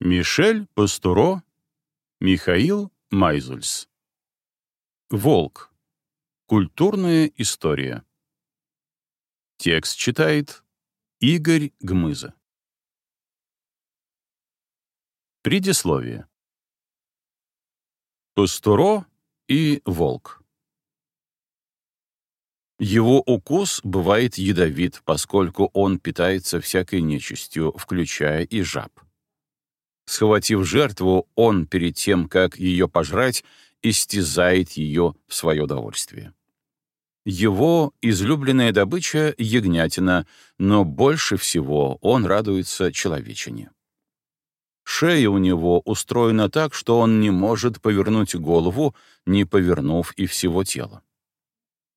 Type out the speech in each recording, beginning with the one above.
Мишель Пастуро, Михаил Майзульс. Волк. Культурная история. Текст читает Игорь Гмыза. Предисловие. Пастуро и волк. Его укус бывает ядовит, поскольку он питается всякой нечистью, включая и жаб схватив жертву, он перед тем, как ее пожрать, истязает ее в свое удовольствие. Его излюбленная добыча — ягнятина, но больше всего он радуется человечине. Шея у него устроена так, что он не может повернуть голову, не повернув и всего тела.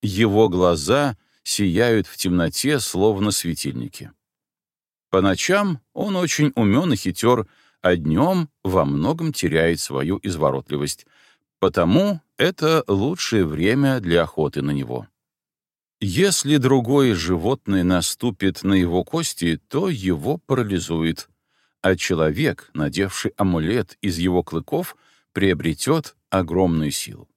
Его глаза сияют в темноте, словно светильники. По ночам он очень умен и хитер — а днем во многом теряет свою изворотливость, потому это лучшее время для охоты на него. Если другое животное наступит на его кости, то его парализует, а человек, надевший амулет из его клыков, приобретет огромную силу.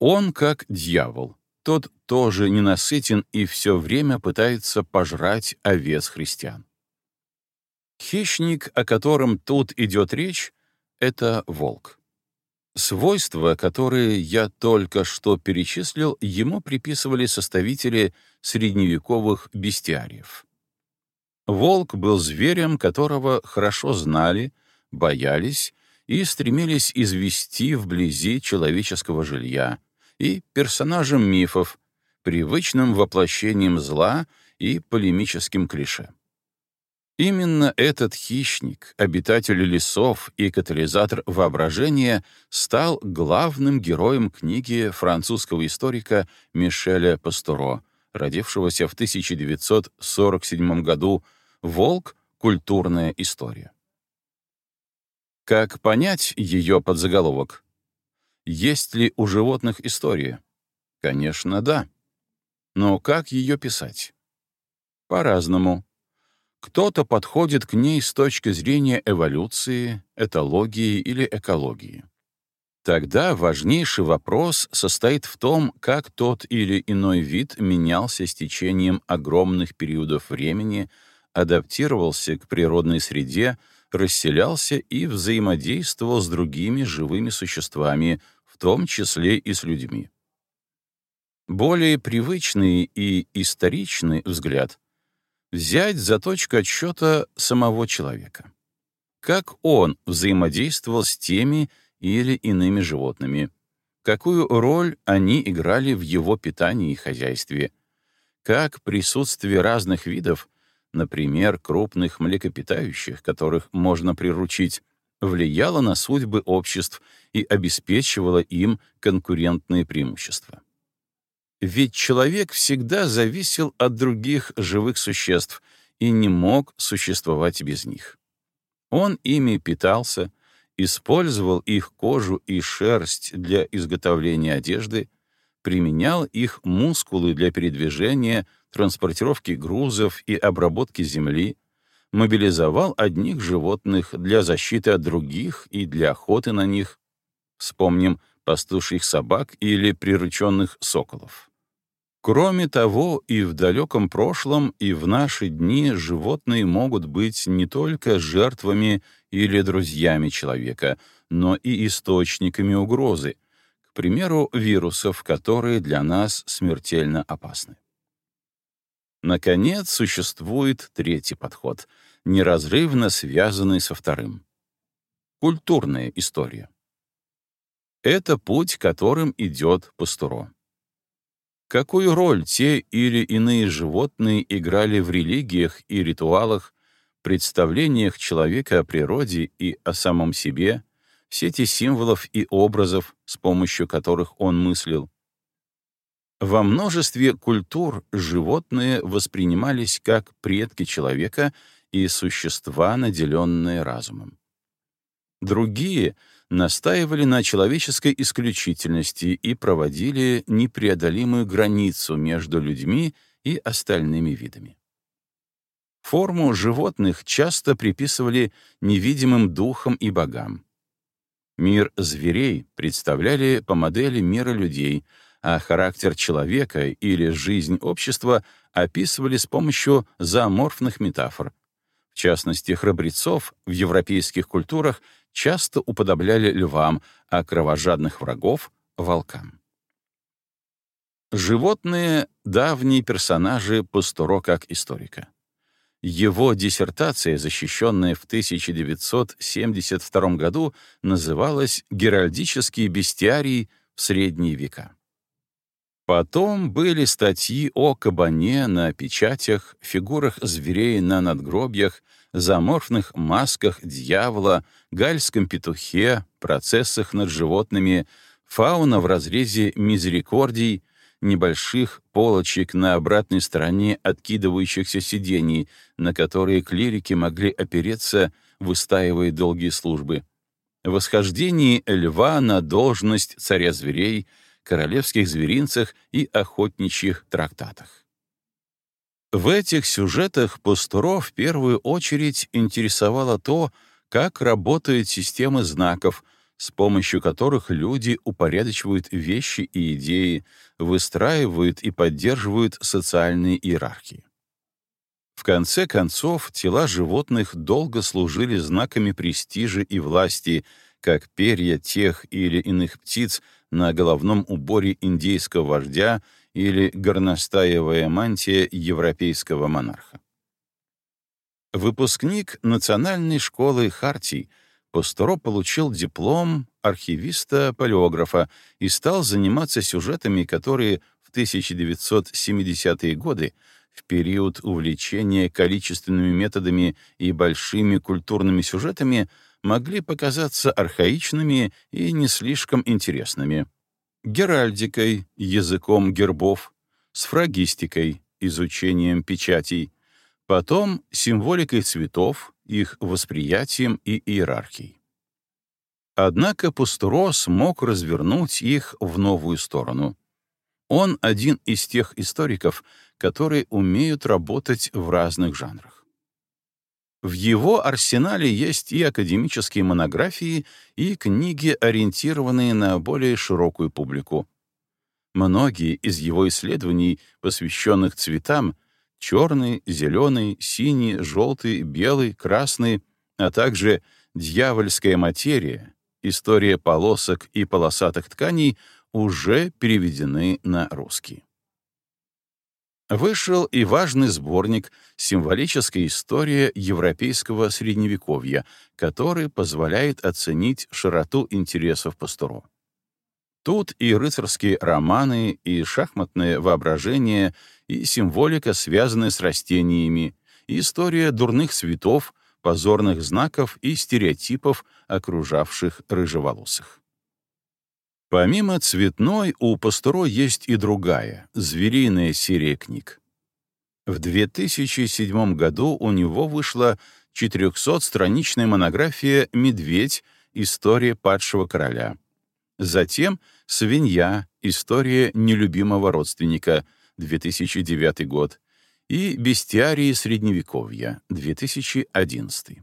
Он как дьявол, тот тоже ненасытен и все время пытается пожрать овец христиан. Хищник, о котором тут идет речь, — это волк. Свойства, которые я только что перечислил, ему приписывали составители средневековых бестиариев. Волк был зверем, которого хорошо знали, боялись и стремились извести вблизи человеческого жилья, и персонажем мифов, привычным воплощением зла и полемическим клише. Именно этот хищник, обитатель лесов и катализатор воображения, стал главным героем книги французского историка Мишеля Пастуро, родившегося в 1947 году «Волк. Культурная история». Как понять ее подзаголовок? Есть ли у животных история? Конечно, да. Но как ее писать? По-разному. Кто-то подходит к ней с точки зрения эволюции, этологии или экологии. Тогда важнейший вопрос состоит в том, как тот или иной вид менялся с течением огромных периодов времени, адаптировался к природной среде, расселялся и взаимодействовал с другими живыми существами, в том числе и с людьми. Более привычный и историчный взгляд — взять за точку отсчета самого человека. Как он взаимодействовал с теми или иными животными, какую роль они играли в его питании и хозяйстве, как присутствие разных видов, например, крупных млекопитающих, которых можно приручить, влияло на судьбы обществ и обеспечивало им конкурентные преимущества. Ведь человек всегда зависел от других живых существ и не мог существовать без них. Он ими питался, использовал их кожу и шерсть для изготовления одежды, применял их мускулы для передвижения, транспортировки грузов и обработки земли, мобилизовал одних животных для защиты от других и для охоты на них. Вспомним пастушьих собак или прирученных соколов. Кроме того, и в далеком прошлом, и в наши дни животные могут быть не только жертвами или друзьями человека, но и источниками угрозы, к примеру, вирусов, которые для нас смертельно опасны. Наконец, существует третий подход, неразрывно связанный со вторым. Культурная история. Это путь, которым идет Пастуро. Какую роль те или иные животные играли в религиях и ритуалах, представлениях человека о природе и о самом себе, в сети символов и образов, с помощью которых он мыслил. Во множестве культур животные воспринимались как предки человека и существа, наделенные разумом. Другие — настаивали на человеческой исключительности и проводили непреодолимую границу между людьми и остальными видами. Форму животных часто приписывали невидимым духам и богам. Мир зверей представляли по модели мира людей, а характер человека или жизнь общества описывали с помощью зооморфных метафор. В частности, храбрецов в европейских культурах — часто уподобляли львам, а кровожадных врагов — волкам. Животные — давние персонажи Пастуро как историка. Его диссертация, защищенная в 1972 году, называлась «Геральдические бестиарии в средние века». Потом были статьи о кабане на печатях, фигурах зверей на надгробьях — заморфных масках дьявола, гальском петухе, процессах над животными, фауна в разрезе мизерикордий, небольших полочек на обратной стороне откидывающихся сидений, на которые клирики могли опереться, выстаивая долгие службы, восхождении льва на должность царя зверей, королевских зверинцах и охотничьих трактатах. В этих сюжетах Пастуро в первую очередь интересовало то, как работают системы знаков, с помощью которых люди упорядочивают вещи и идеи, выстраивают и поддерживают социальные иерархии. В конце концов, тела животных долго служили знаками престижа и власти, как перья тех или иных птиц на головном уборе индейского вождя — или горностаевая мантия европейского монарха. Выпускник Национальной школы Хартий Пастуро получил диплом архивиста-палеографа и стал заниматься сюжетами, которые в 1970-е годы, в период увлечения количественными методами и большими культурными сюжетами, могли показаться архаичными и не слишком интересными геральдикой, языком гербов, с фрагистикой, изучением печатей, потом символикой цветов, их восприятием и иерархией. Однако Пустуро мог развернуть их в новую сторону. Он один из тех историков, которые умеют работать в разных жанрах. В его арсенале есть и академические монографии, и книги, ориентированные на более широкую публику. Многие из его исследований, посвященных цветам — черный, зеленый, синий, желтый, белый, красный, а также дьявольская материя, история полосок и полосатых тканей — уже переведены на русский. Вышел и важный сборник «Символическая история европейского средневековья», который позволяет оценить широту интересов Пастуро. Тут и рыцарские романы, и шахматное воображение, и символика, связанная с растениями, и история дурных цветов, позорных знаков и стереотипов, окружавших рыжеволосых. Помимо цветной, у Пастуро есть и другая, звериная серия книг. В 2007 году у него вышла 400-страничная монография «Медведь. История падшего короля». Затем «Свинья. История нелюбимого родственника» 2009 год и «Бестиарии Средневековья» 2011.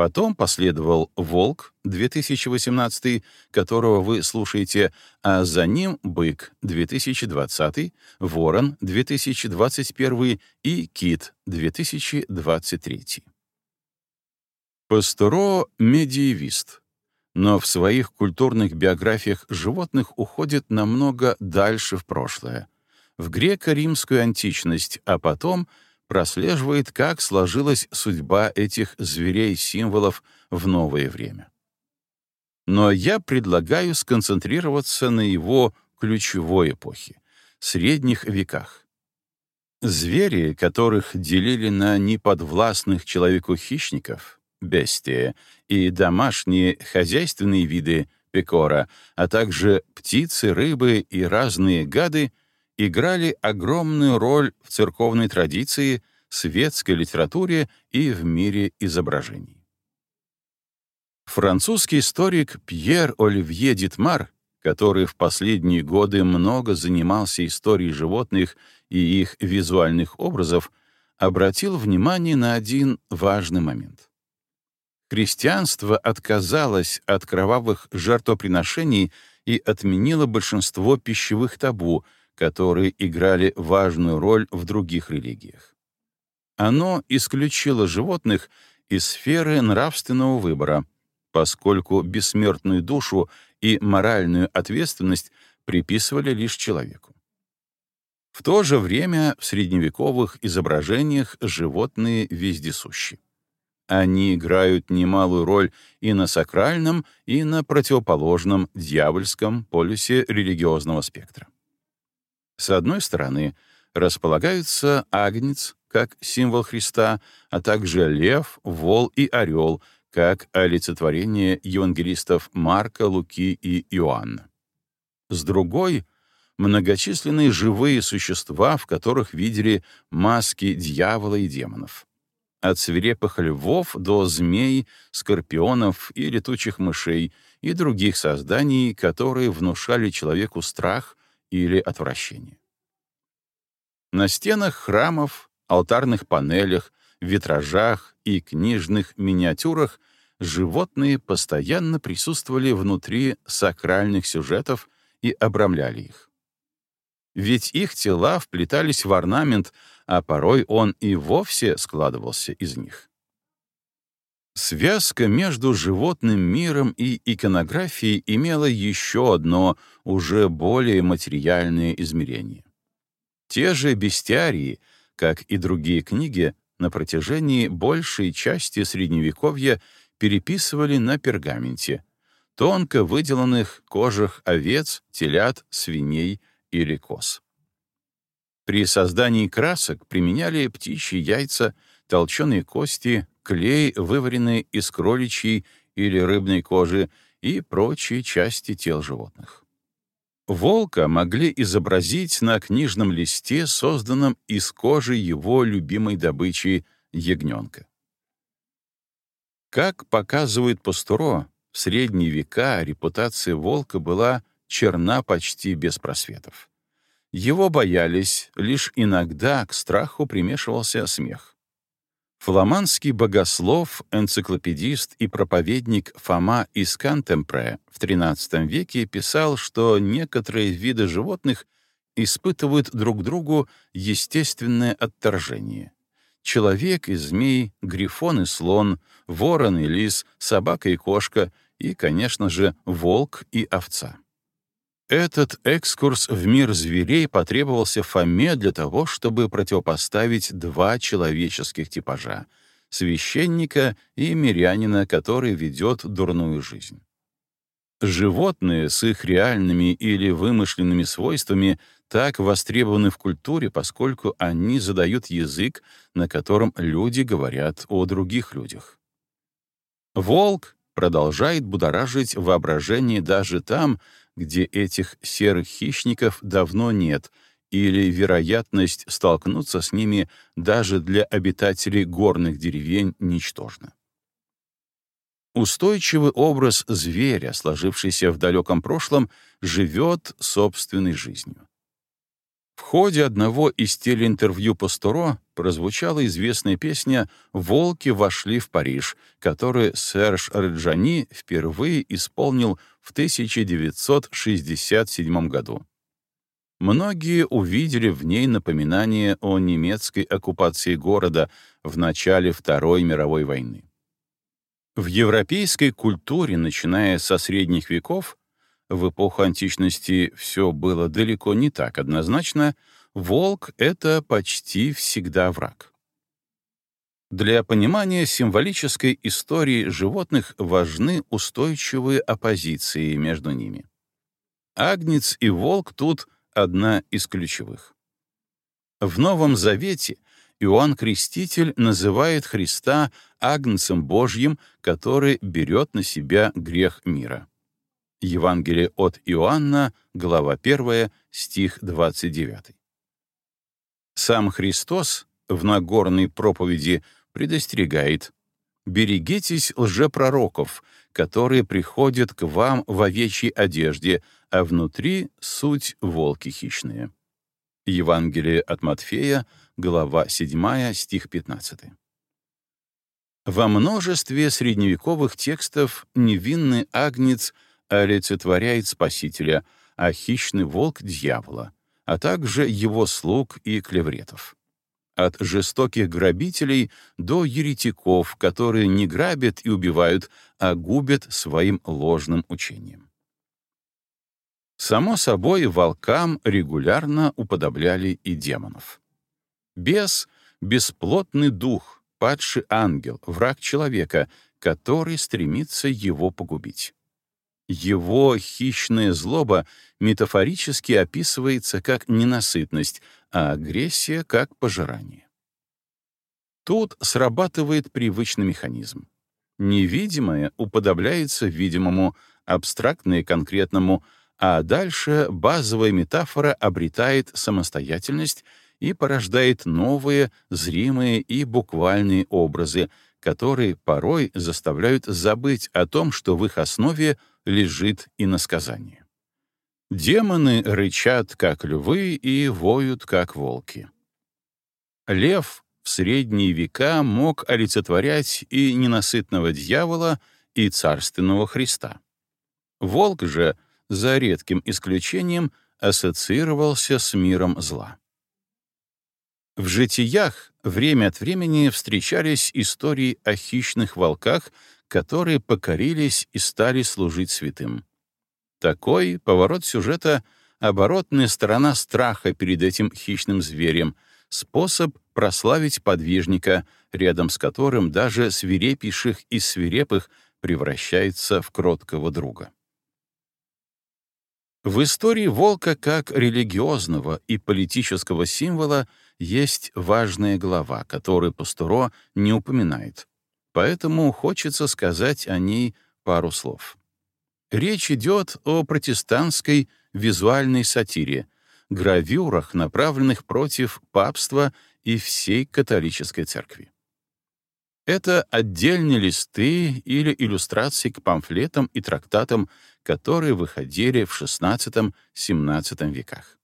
Потом последовал «Волк» 2018, которого вы слушаете, а за ним «Бык» 2020, «Ворон» 2021 и «Кит» 2023. Пастуро — медиевист, но в своих культурных биографиях животных уходит намного дальше в прошлое, в греко-римскую античность, а потом — прослеживает, как сложилась судьба этих зверей-символов в новое время. Но я предлагаю сконцентрироваться на его ключевой эпохе — средних веках. Звери, которых делили на неподвластных человеку хищников — бестия, и домашние хозяйственные виды — пекора, а также птицы, рыбы и разные гады — играли огромную роль в церковной традиции, светской литературе и в мире изображений. Французский историк Пьер Оливье Дитмар, который в последние годы много занимался историей животных и их визуальных образов, обратил внимание на один важный момент. Христианство отказалось от кровавых жертвоприношений и отменило большинство пищевых табу — которые играли важную роль в других религиях. Оно исключило животных из сферы нравственного выбора, поскольку бессмертную душу и моральную ответственность приписывали лишь человеку. В то же время в средневековых изображениях животные вездесущи. Они играют немалую роль и на сакральном, и на противоположном дьявольском полюсе религиозного спектра. С одной стороны, располагаются агнец, как символ Христа, а также лев, вол и орел, как олицетворение евангелистов Марка, Луки и Иоанна. С другой — многочисленные живые существа, в которых видели маски дьявола и демонов. От свирепых львов до змей, скорпионов и летучих мышей и других созданий, которые внушали человеку страх или отвращение. На стенах храмов, алтарных панелях, витражах и книжных миниатюрах животные постоянно присутствовали внутри сакральных сюжетов и обрамляли их. Ведь их тела вплетались в орнамент, а порой он и вовсе складывался из них. Связка между животным миром и иконографией имела еще одно, уже более материальное измерение. Те же бестиарии, как и другие книги, на протяжении большей части Средневековья переписывали на пергаменте, тонко выделанных кожах овец, телят, свиней или коз. При создании красок применяли птичьи яйца, толченые кости, клей, вываренный из кроличьей или рыбной кожи и прочие части тел животных. Волка могли изобразить на книжном листе, созданном из кожи его любимой добычи ягненка. Как показывает Пастуро, в средние века репутация волка была черна почти без просветов. Его боялись, лишь иногда к страху примешивался смех. Фламандский богослов, энциклопедист и проповедник Фома из Кантемпре в XIII веке писал, что некоторые виды животных испытывают друг другу естественное отторжение. Человек и змей, грифон и слон, ворон и лис, собака и кошка и, конечно же, волк и овца. Этот экскурс в мир зверей потребовался Фоме для того, чтобы противопоставить два человеческих типажа — священника и мирянина, который ведет дурную жизнь. Животные с их реальными или вымышленными свойствами так востребованы в культуре, поскольку они задают язык, на котором люди говорят о других людях. Волк продолжает будоражить воображение даже там, где этих серых хищников давно нет, или вероятность столкнуться с ними даже для обитателей горных деревень ничтожна. Устойчивый образ зверя, сложившийся в далеком прошлом, живет собственной жизнью. В ходе одного из телеинтервью Пасторо прозвучала известная песня «Волки вошли в Париж», которую Серж Раджани впервые исполнил в 1967 году. Многие увидели в ней напоминание о немецкой оккупации города в начале Второй мировой войны. В европейской культуре, начиная со средних веков, в эпоху античности все было далеко не так однозначно, волк — это почти всегда враг. Для понимания символической истории животных важны устойчивые оппозиции между ними. Агнец и волк тут одна из ключевых. В Новом Завете Иоанн Креститель называет Христа агнцем Божьим, который берет на себя грех мира. Евангелие от Иоанна, глава 1, стих 29. Сам Христос в Нагорной проповеди предостерегает «Берегитесь лжепророков, которые приходят к вам в овечьей одежде, а внутри суть волки хищные». Евангелие от Матфея, глава 7, стих 15. Во множестве средневековых текстов невинный агнец — олицетворяет Спасителя, а хищный волк — дьявола, а также его слуг и клевретов. От жестоких грабителей до еретиков, которые не грабят и убивают, а губят своим ложным учением. Само собой, волкам регулярно уподобляли и демонов. Бес — бесплотный дух, падший ангел, враг человека, который стремится его погубить. Его хищная злоба метафорически описывается как ненасытность, а агрессия — как пожирание. Тут срабатывает привычный механизм. Невидимое уподобляется видимому, абстрактное — конкретному, а дальше базовая метафора обретает самостоятельность и порождает новые, зримые и буквальные образы, которые порой заставляют забыть о том, что в их основе — лежит иносказание. Демоны рычат, как львы, и воют, как волки. Лев в средние века мог олицетворять и ненасытного дьявола, и царственного Христа. Волк же, за редким исключением, ассоциировался с миром зла. В «Житиях» время от времени встречались истории о хищных волках, которые покорились и стали служить святым. Такой поворот сюжета — оборотная сторона страха перед этим хищным зверем, способ прославить подвижника, рядом с которым даже свирепейших из свирепых превращается в кроткого друга. В истории волка как религиозного и политического символа есть важная глава, которую Пастуро не упоминает, поэтому хочется сказать о ней пару слов. Речь идет о протестантской визуальной сатире, гравюрах, направленных против папства и всей католической церкви. Это отдельные листы или иллюстрации к памфлетам и трактатам, которые выходили в XVI-XVII веках.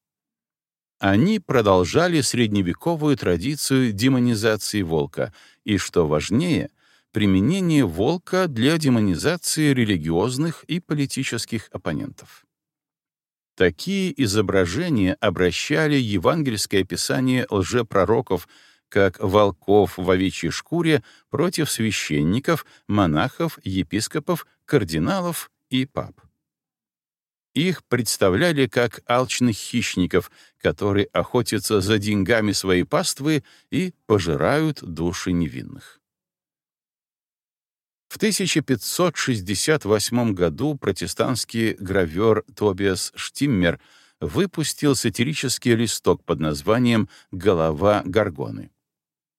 Они продолжали средневековую традицию демонизации волка и, что важнее — применение волка для демонизации религиозных и политических оппонентов. Такие изображения обращали евангельское писание лжепророков как волков в овечьей шкуре против священников, монахов, епископов, кардиналов и пап. Их представляли как алчных хищников, которые охотятся за деньгами своей паствы и пожирают души невинных. В 1568 году протестантский гравер Тобиас Штиммер выпустил сатирический листок под названием «Голова Гаргоны».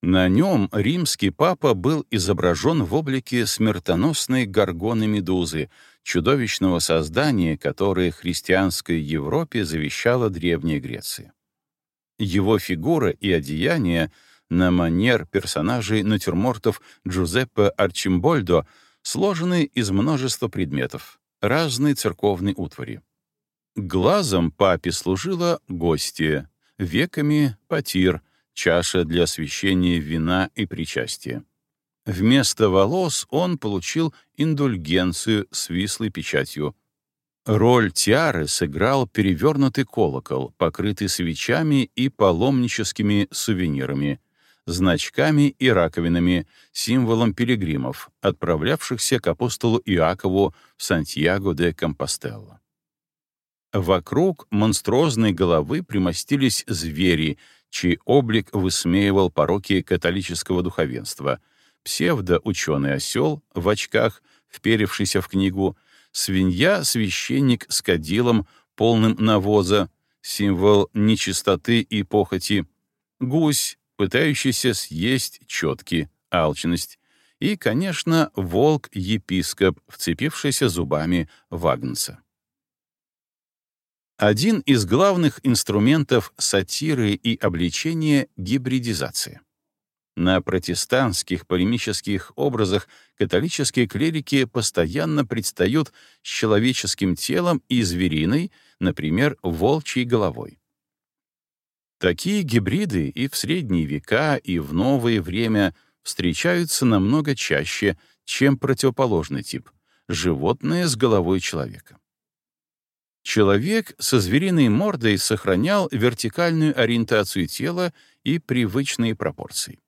На нем римский папа был изображен в облике смертоносной горгоны-медузы, чудовищного создания, которое христианской Европе завещала Древняя Греция. Его фигура и одеяние — на манер персонажей натюрмортов Джузеппе Арчимбольдо, сложены из множества предметов, разной церковной утвари. Глазом папе служила гостья, веками — потир, чаша для освящения вина и причастия. Вместо волос он получил индульгенцию с вислой печатью. Роль тиары сыграл перевернутый колокол, покрытый свечами и паломническими сувенирами, значками и раковинами, символом пилигримов, отправлявшихся к апостолу Иакову в Сантьяго де Компостелло. Вокруг монструозной головы примостились звери, чей облик высмеивал пороки католического духовенства. Псевдоученый осел в очках, вперевшийся в книгу, свинья-священник с кадилом, полным навоза, символ нечистоты и похоти, гусь, пытающийся съесть четки, алчность, и, конечно, волк-епископ, вцепившийся зубами Вагнца. Один из главных инструментов сатиры и обличения — гибридизация. На протестантских полемических образах католические клирики постоянно предстают с человеческим телом и звериной, например, волчьей головой. Такие гибриды и в средние века, и в новое время встречаются намного чаще, чем противоположный тип — животное с головой человека. Человек со звериной мордой сохранял вертикальную ориентацию тела и привычные пропорции.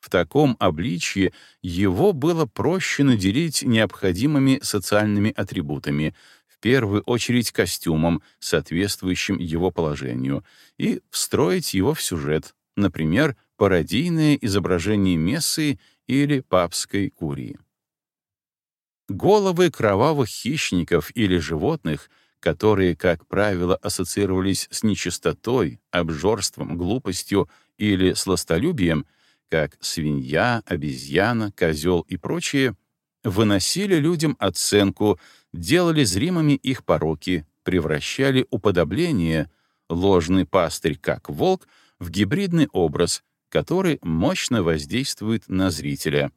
В таком обличье его было проще наделить необходимыми социальными атрибутами, первую очередь костюмом, соответствующим его положению, и встроить его в сюжет, например, пародийное изображение Мессы или папской курии. Головы кровавых хищников или животных, которые, как правило, ассоциировались с нечистотой, обжорством, глупостью или сластолюбием, как свинья, обезьяна, козел и прочие — выносили людям оценку, делали зримыми их пороки, превращали уподобление, ложный пастырь как волк, в гибридный образ, который мощно воздействует на зрителя.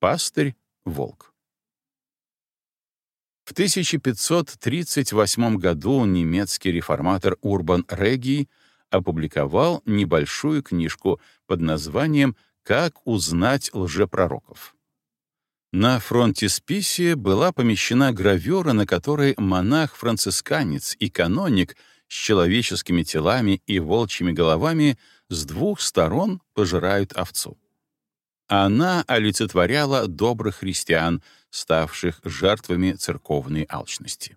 Пастырь — волк. В 1538 году немецкий реформатор Урбан Регий опубликовал небольшую книжку под названием «Как узнать лжепророков». На фронте Списия была помещена гравюра, на которой монах-францисканец и каноник с человеческими телами и волчьими головами с двух сторон пожирают овцу. Она олицетворяла добрых христиан, ставших жертвами церковной алчности.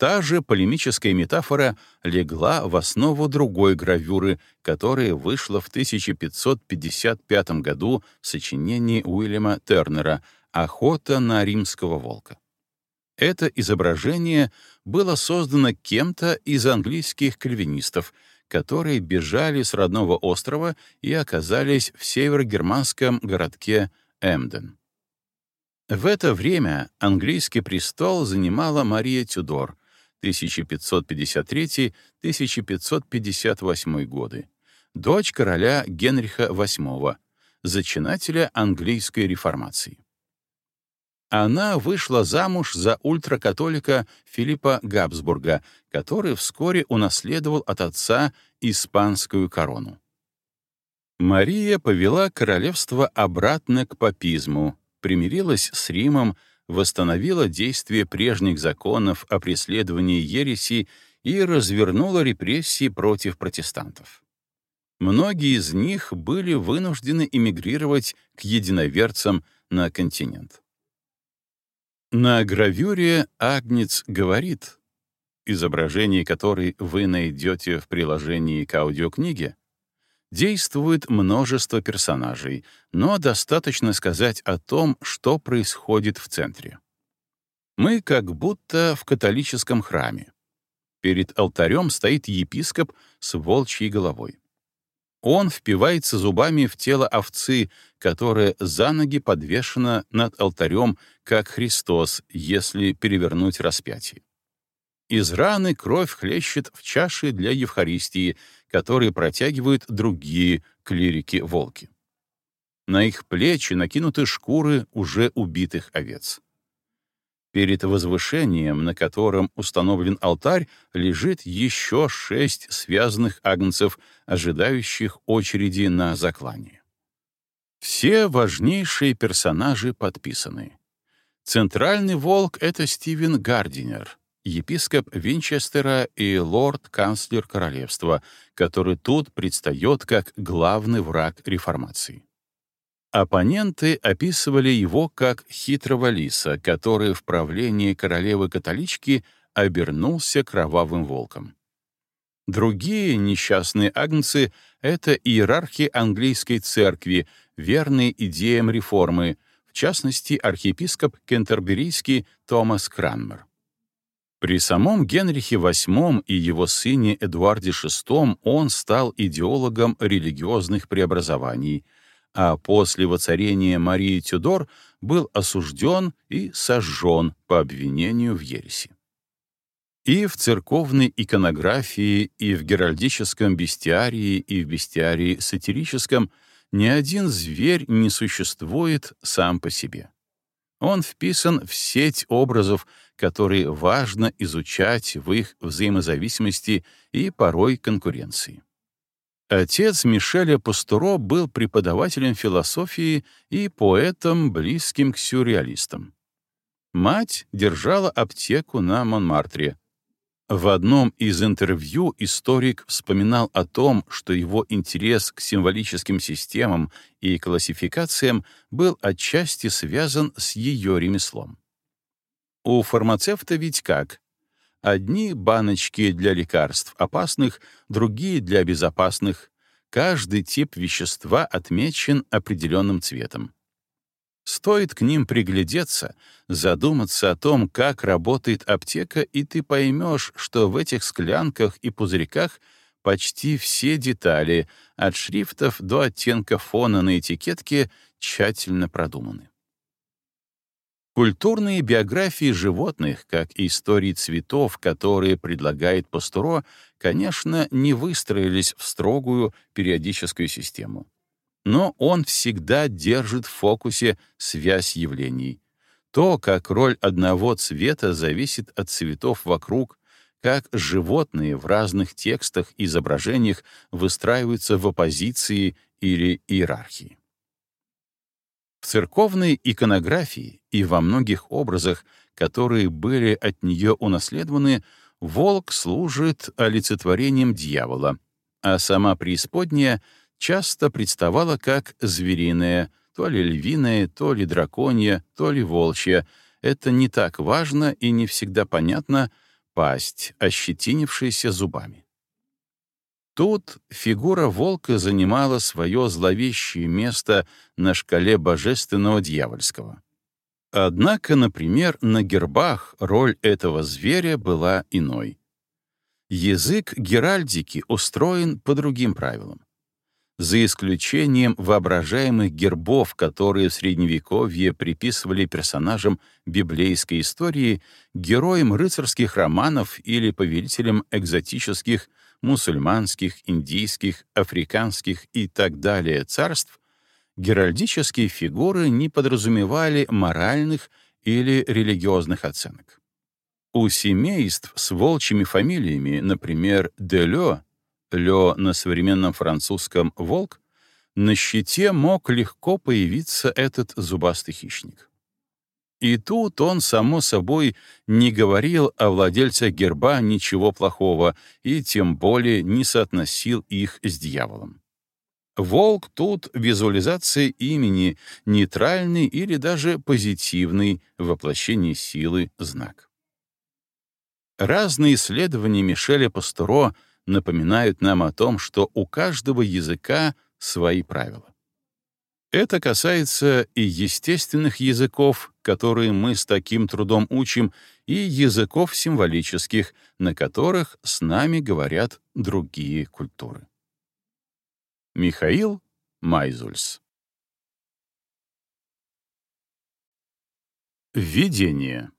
Та же полемическая метафора легла в основу другой гравюры, которая вышла в 1555 году в сочинении Уильяма Тернера «Охота на римского волка». Это изображение было создано кем-то из английских кальвинистов, которые бежали с родного острова и оказались в северогерманском городке Эмден. В это время английский престол занимала Мария Тюдор, 1553-1558 годы, дочь короля Генриха VIII, зачинателя английской реформации. Она вышла замуж за ультракатолика Филиппа Габсбурга, который вскоре унаследовал от отца испанскую корону. Мария повела королевство обратно к папизму, примирилась с Римом, восстановила действие прежних законов о преследовании ереси и развернула репрессии против протестантов. Многие из них были вынуждены эмигрировать к единоверцам на континент. На гравюре Агнец говорит, изображение которой вы найдете в приложении к аудиокниге, действует множество персонажей, но достаточно сказать о том, что происходит в центре. Мы как будто в католическом храме. Перед алтарем стоит епископ с волчьей головой. Он впивается зубами в тело овцы, которая за ноги подвешена над алтарем, как Христос, если перевернуть распятие. Из раны кровь хлещет в чаше для Евхаристии — которые протягивают другие клирики-волки. На их плечи накинуты шкуры уже убитых овец. Перед возвышением, на котором установлен алтарь, лежит еще шесть связанных агнцев, ожидающих очереди на заклание. Все важнейшие персонажи подписаны. Центральный волк — это Стивен Гардинер, епископ Винчестера и лорд-канцлер королевства, который тут предстает как главный враг реформации. Оппоненты описывали его как хитрого лиса, который в правлении королевы-католички обернулся кровавым волком. Другие несчастные агнцы — это иерархи английской церкви, верные идеям реформы, в частности, архиепископ кентерберийский Томас Кранмер. При самом Генрихе VIII и его сыне Эдуарде VI он стал идеологом религиозных преобразований, а после воцарения Марии Тюдор был осужден и сожжен по обвинению в ереси. И в церковной иконографии, и в геральдическом бестиарии, и в бестиарии сатирическом ни один зверь не существует сам по себе. Он вписан в сеть образов, которые важно изучать в их взаимозависимости и порой конкуренции. Отец Мишеля Пастуро был преподавателем философии и поэтом, близким к сюрреалистам. Мать держала аптеку на Монмартре. В одном из интервью историк вспоминал о том, что его интерес к символическим системам и классификациям был отчасти связан с ее ремеслом. У фармацевта ведь как? Одни баночки для лекарств опасных, другие для безопасных. Каждый тип вещества отмечен определенным цветом. Стоит к ним приглядеться, задуматься о том, как работает аптека, и ты поймешь, что в этих склянках и пузырьках почти все детали, от шрифтов до оттенка фона на этикетке, тщательно продуманы. Культурные биографии животных, как и истории цветов, которые предлагает Пастуро, конечно, не выстроились в строгую периодическую систему. Но он всегда держит в фокусе связь явлений. То, как роль одного цвета зависит от цветов вокруг, как животные в разных текстах и изображениях выстраиваются в оппозиции или иерархии. В церковной иконографии и во многих образах, которые были от нее унаследованы, волк служит олицетворением дьявола, а сама преисподняя часто представала как звериная, то ли львиная, то ли драконья, то ли волчья. Это не так важно и не всегда понятно — пасть, ощетинившаяся зубами. Тут фигура волка занимала свое зловещее место на шкале божественного дьявольского. Однако, например, на гербах роль этого зверя была иной. Язык геральдики устроен по другим правилам за исключением воображаемых гербов, которые в Средневековье приписывали персонажам библейской истории, героям рыцарских романов или повелителям экзотических, мусульманских, индийских, африканских и так далее царств, геральдические фигуры не подразумевали моральных или религиозных оценок. У семейств с волчьими фамилиями, например, Делё лё на современном французском «волк», на щите мог легко появиться этот зубастый хищник. И тут он, само собой, не говорил о владельцах герба ничего плохого и тем более не соотносил их с дьяволом. Волк тут визуализация имени, нейтральный или даже позитивный воплощение силы знак. Разные исследования Мишеля Пастуро — напоминают нам о том, что у каждого языка свои правила. Это касается и естественных языков, которые мы с таким трудом учим, и языков символических, на которых с нами говорят другие культуры. Михаил Майзульс Видение.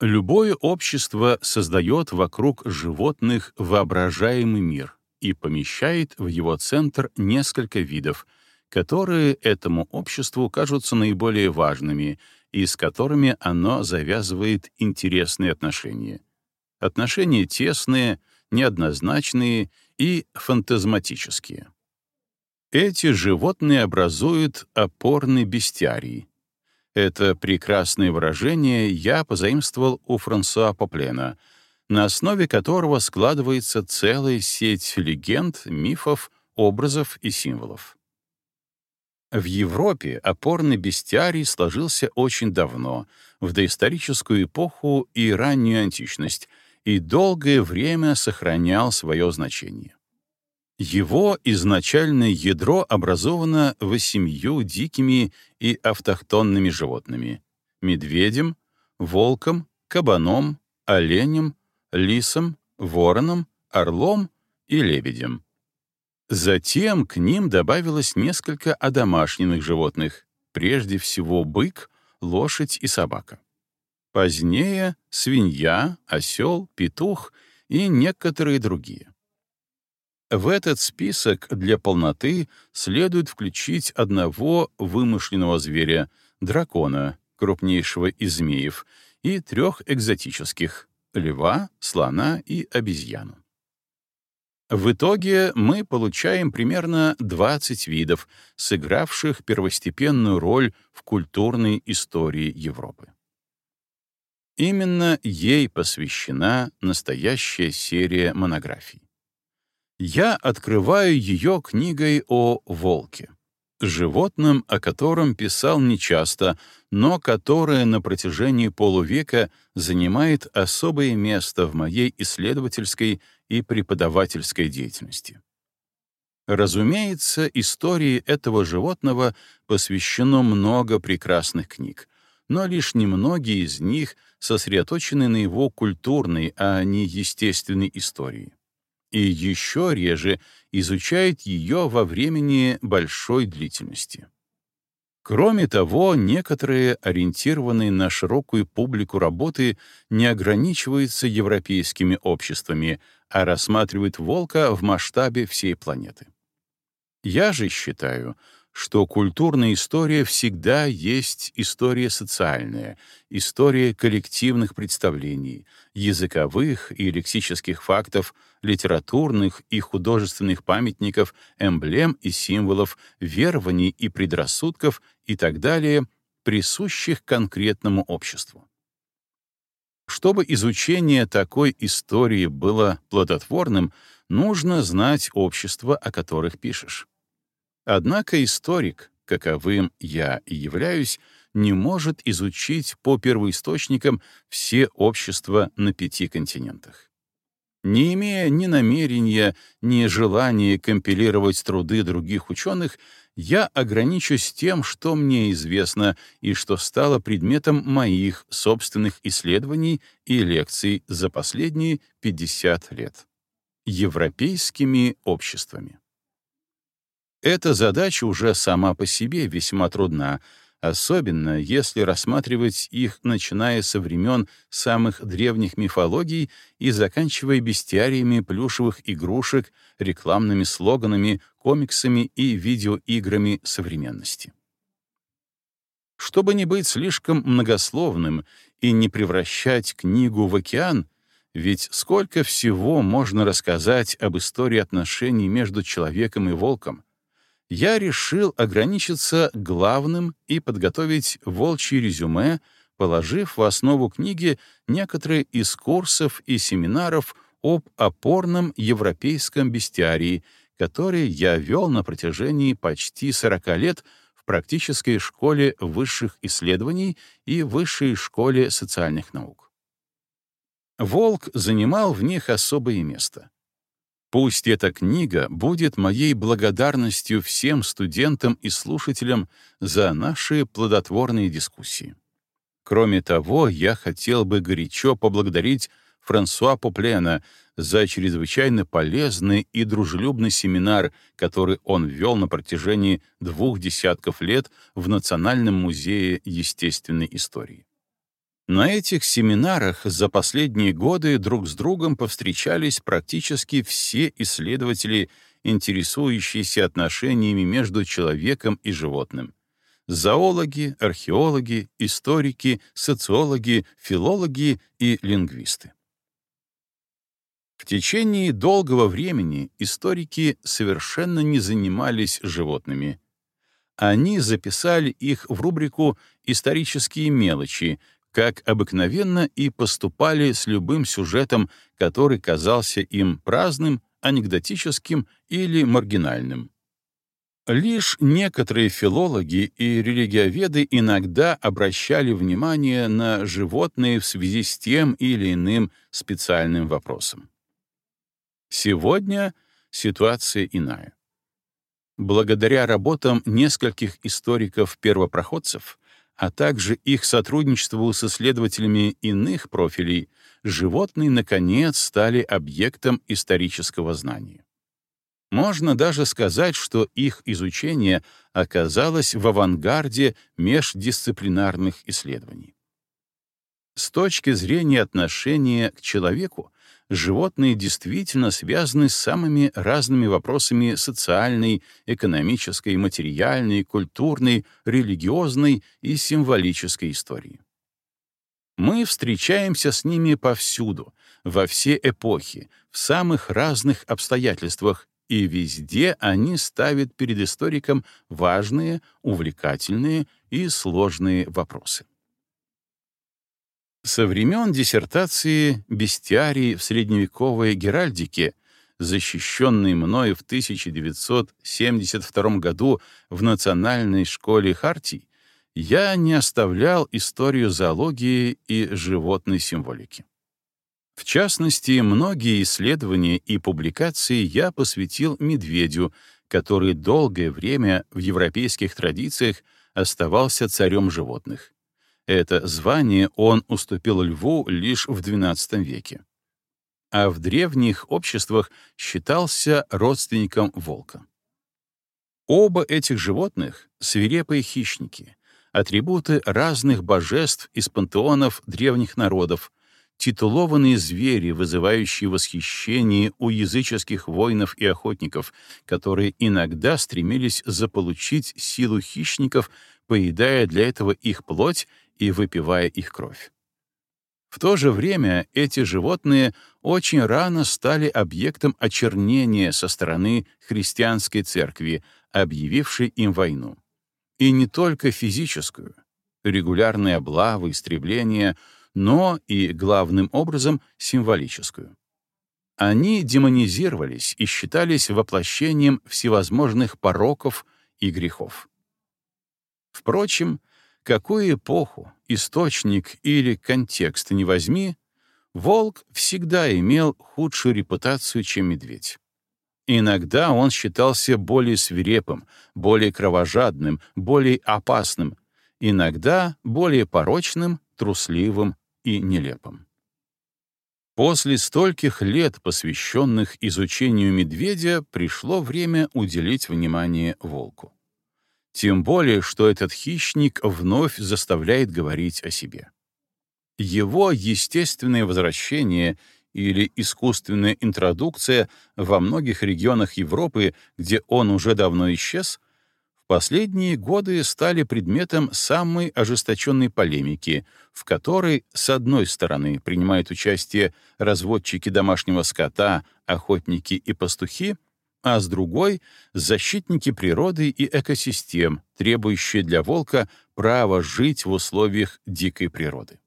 Любое общество создает вокруг животных воображаемый мир и помещает в его центр несколько видов, которые этому обществу кажутся наиболее важными и с которыми оно завязывает интересные отношения. Отношения тесные, неоднозначные и фантазматические. Эти животные образуют опорный бестиарий — это прекрасное выражение я позаимствовал у Франсуа Поплена, на основе которого складывается целая сеть легенд, мифов, образов и символов. В Европе опорный бестиарий сложился очень давно, в доисторическую эпоху и раннюю античность, и долгое время сохранял свое значение. Его изначальное ядро образовано восемью дикими и автохтонными животными — медведем, волком, кабаном, оленем, лисом, вороном, орлом и лебедем. Затем к ним добавилось несколько одомашненных животных, прежде всего бык, лошадь и собака. Позднее — свинья, осел, петух и некоторые другие. В этот список для полноты следует включить одного вымышленного зверя — дракона, крупнейшего из змеев, и трех экзотических — льва, слона и обезьяну. В итоге мы получаем примерно 20 видов, сыгравших первостепенную роль в культурной истории Европы. Именно ей посвящена настоящая серия монографий. Я открываю ее книгой о волке, животном, о котором писал нечасто, но которое на протяжении полувека занимает особое место в моей исследовательской и преподавательской деятельности. Разумеется, истории этого животного посвящено много прекрасных книг, но лишь немногие из них сосредоточены на его культурной, а не естественной истории. и еще реже изучают ее во времени большой длительности. Кроме того, некоторые, ориентированные на широкую публику работы, не ограничиваются европейскими обществами, а рассматривают волка в масштабе всей планеты. Я же считаю, что культурная история всегда есть история социальная, история коллективных представлений, языковых и лексических фактов — литературных и художественных памятников, эмблем и символов, верований и предрассудков и так далее, присущих конкретному обществу. Чтобы изучение такой истории было плодотворным, нужно знать общества, о которых пишешь. Однако историк, каковым я и являюсь, не может изучить по первоисточникам все общества на пяти континентах не имея ни намерения, ни желания компилировать труды других ученых, я ограничусь тем, что мне известно и что стало предметом моих собственных исследований и лекций за последние 50 лет. Европейскими обществами. Эта задача уже сама по себе весьма трудна — особенно если рассматривать их, начиная со времен самых древних мифологий и заканчивая бестиариями плюшевых игрушек, рекламными слоганами, комиксами и видеоиграми современности. Чтобы не быть слишком многословным и не превращать книгу в океан, ведь сколько всего можно рассказать об истории отношений между человеком и волком — я решил ограничиться главным и подготовить волчье резюме, положив в основу книги некоторые из курсов и семинаров об опорном европейском бестиарии, которые я вел на протяжении почти 40 лет в практической школе высших исследований и высшей школе социальных наук. Волк занимал в них особое место — Пусть эта книга будет моей благодарностью всем студентам и слушателям за наши плодотворные дискуссии. Кроме того, я хотел бы горячо поблагодарить Франсуа Поплена за чрезвычайно полезный и дружелюбный семинар, который он вел на протяжении двух десятков лет в Национальном музее естественной истории. На этих семинарах за последние годы друг с другом повстречались практически все исследователи, интересующиеся отношениями между человеком и животным. Зоологи, археологи, историки, социологи, филологи и лингвисты. В течение долгого времени историки совершенно не занимались животными. Они записали их в рубрику «Исторические мелочи», как обыкновенно и поступали с любым сюжетом, который казался им праздным, анекдотическим или маргинальным. Лишь некоторые филологи и религиоведы иногда обращали внимание на животные в связи с тем или иным специальным вопросом. Сегодня ситуация иная. Благодаря работам нескольких историков-первопроходцев а также их сотрудничеству со следователями иных профилей, животные, наконец, стали объектом исторического знания. Можно даже сказать, что их изучение оказалось в авангарде междисциплинарных исследований. С точки зрения отношения к человеку, животные действительно связаны с самыми разными вопросами социальной, экономической, материальной, культурной, религиозной и символической истории. Мы встречаемся с ними повсюду, во все эпохи, в самых разных обстоятельствах, и везде они ставят перед историком важные, увлекательные и сложные вопросы. Со времен диссертации Бестиарий в Средневековой Геральдике, защищенной мною в 1972 году в Национальной школе Хартий, я не оставлял историю зоологии и животной символики. В частности, многие исследования и публикации я посвятил медведю, который долгое время в европейских традициях оставался царем животных это звание он уступил льву лишь в XII веке. А в древних обществах считался родственником волка. Оба этих животных — свирепые хищники, атрибуты разных божеств из пантеонов древних народов, титулованные звери, вызывающие восхищение у языческих воинов и охотников, которые иногда стремились заполучить силу хищников, поедая для этого их плоть и выпивая их кровь. В то же время эти животные очень рано стали объектом очернения со стороны христианской церкви, объявившей им войну. И не только физическую, регулярные облавы, истребления, но и, главным образом, символическую. Они демонизировались и считались воплощением всевозможных пороков и грехов. Впрочем, какую эпоху, источник или контекст не возьми, волк всегда имел худшую репутацию, чем медведь. Иногда он считался более свирепым, более кровожадным, более опасным, иногда более порочным, трусливым и нелепым. После стольких лет, посвященных изучению медведя, пришло время уделить внимание волку. Тем более, что этот хищник вновь заставляет говорить о себе. Его естественное возвращение или искусственная интродукция во многих регионах Европы, где он уже давно исчез, в последние годы стали предметом самой ожесточенной полемики, в которой, с одной стороны, принимают участие разводчики домашнего скота, охотники и пастухи, а с другой — защитники природы и экосистем, требующие для волка права жить в условиях дикой природы.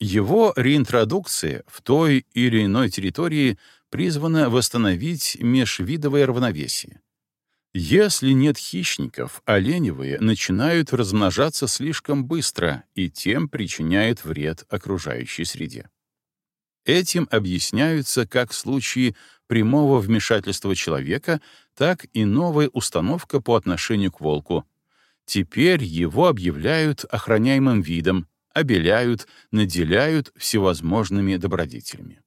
Его реинтродукция в той или иной территории призвана восстановить межвидовое равновесие. Если нет хищников, оленевые начинают размножаться слишком быстро и тем причиняют вред окружающей среде. Этим объясняются как случаи прямого вмешательства человека, так и новая установка по отношению к волку. Теперь его объявляют охраняемым видом, обеляют, наделяют всевозможными добродетелями.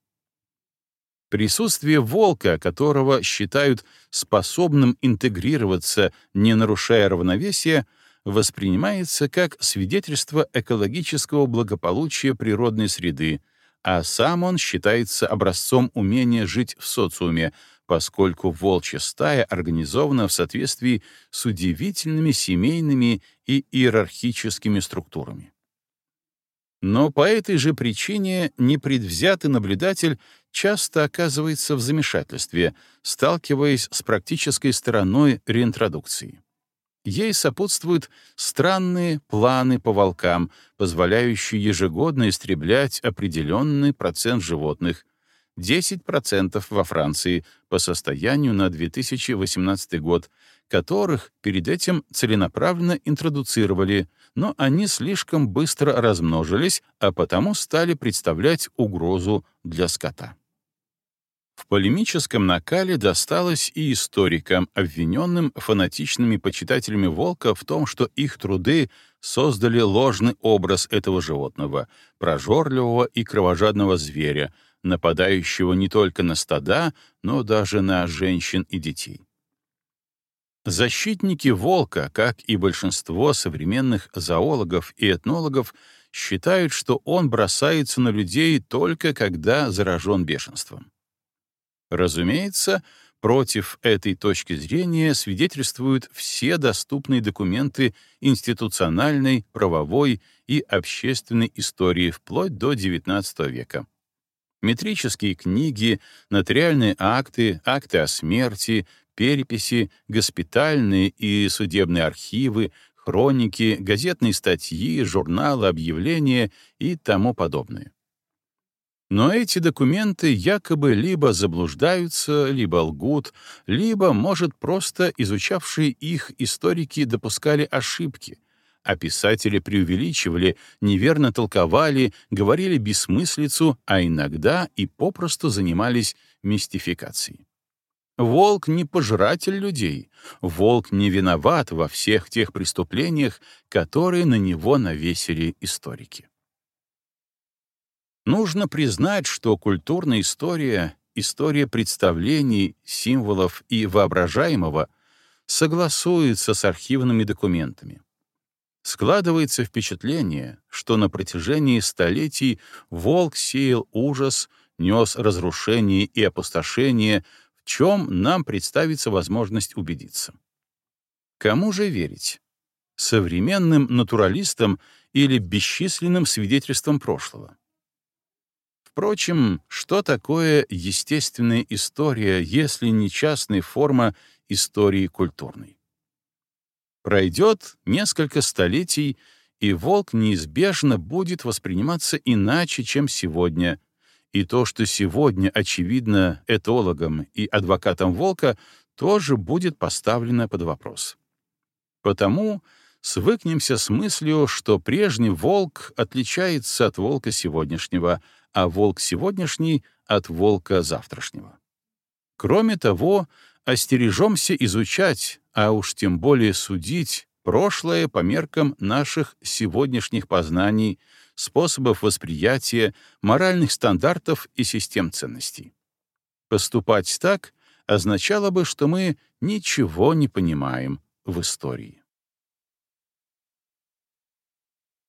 Присутствие волка, которого считают способным интегрироваться, не нарушая равновесия, воспринимается как свидетельство экологического благополучия природной среды — а сам он считается образцом умения жить в социуме, поскольку волчья стая организована в соответствии с удивительными семейными и иерархическими структурами. Но по этой же причине непредвзятый наблюдатель часто оказывается в замешательстве, сталкиваясь с практической стороной реинтродукции ей сопутствуют странные планы по волкам, позволяющие ежегодно истреблять определенный процент животных, 10% во Франции по состоянию на 2018 год, которых перед этим целенаправленно интродуцировали, но они слишком быстро размножились, а потому стали представлять угрозу для скота. В полемическом накале досталось и историкам, обвиненным фанатичными почитателями волка в том, что их труды создали ложный образ этого животного, прожорливого и кровожадного зверя, нападающего не только на стада, но даже на женщин и детей. Защитники волка, как и большинство современных зоологов и этнологов, считают, что он бросается на людей только когда заражен бешенством. Разумеется, против этой точки зрения свидетельствуют все доступные документы институциональной, правовой и общественной истории вплоть до XIX века. Метрические книги, нотариальные акты, акты о смерти, переписи, госпитальные и судебные архивы, хроники, газетные статьи, журналы, объявления и тому подобное. Но эти документы якобы либо заблуждаются, либо лгут, либо, может, просто изучавшие их историки допускали ошибки, а писатели преувеличивали, неверно толковали, говорили бессмыслицу, а иногда и попросту занимались мистификацией. Волк не пожиратель людей, волк не виноват во всех тех преступлениях, которые на него навесили историки. Нужно признать, что культурная история, история представлений, символов и воображаемого согласуется с архивными документами. Складывается впечатление, что на протяжении столетий волк сеял ужас, нес разрушение и опустошение, в чем нам представится возможность убедиться. Кому же верить? Современным натуралистам или бесчисленным свидетельствам прошлого? Впрочем, что такое естественная история, если не частная форма истории культурной? Пройдет несколько столетий, и волк неизбежно будет восприниматься иначе, чем сегодня. И то, что сегодня очевидно этологам и адвокатам волка, тоже будет поставлено под вопрос. Потому свыкнемся с мыслью, что прежний волк отличается от волка сегодняшнего — а волк сегодняшний от волка завтрашнего. Кроме того, остережемся изучать, а уж тем более судить, прошлое по меркам наших сегодняшних познаний, способов восприятия, моральных стандартов и систем ценностей. Поступать так означало бы, что мы ничего не понимаем в истории.